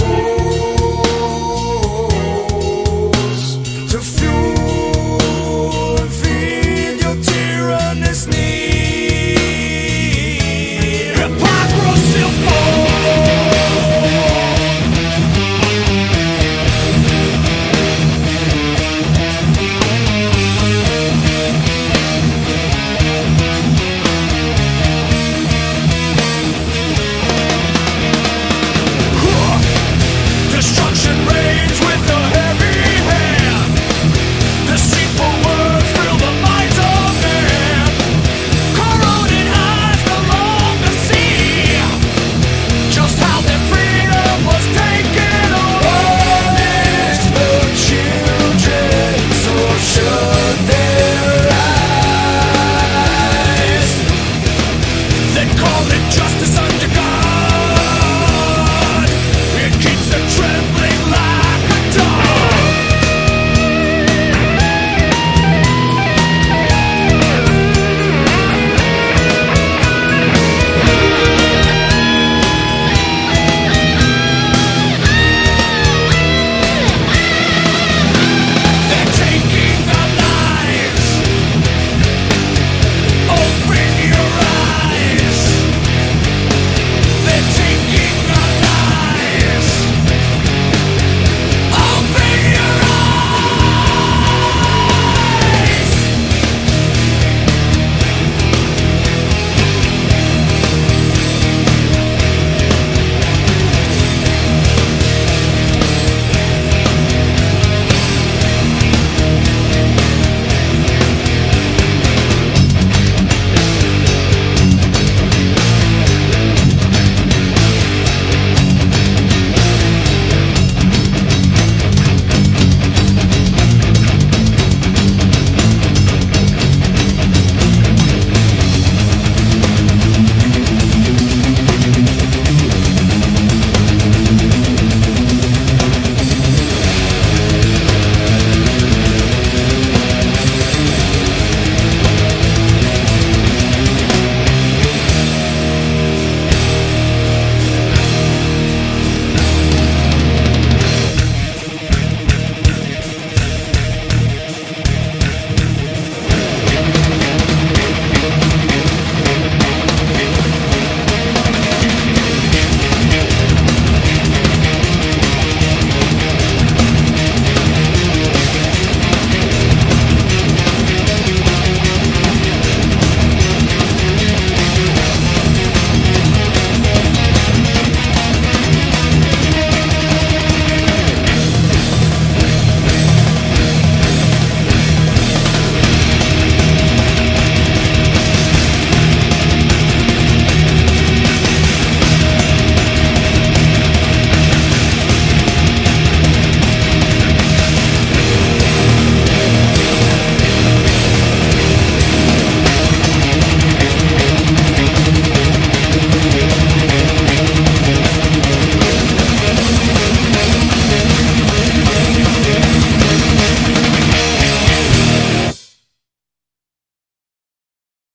is.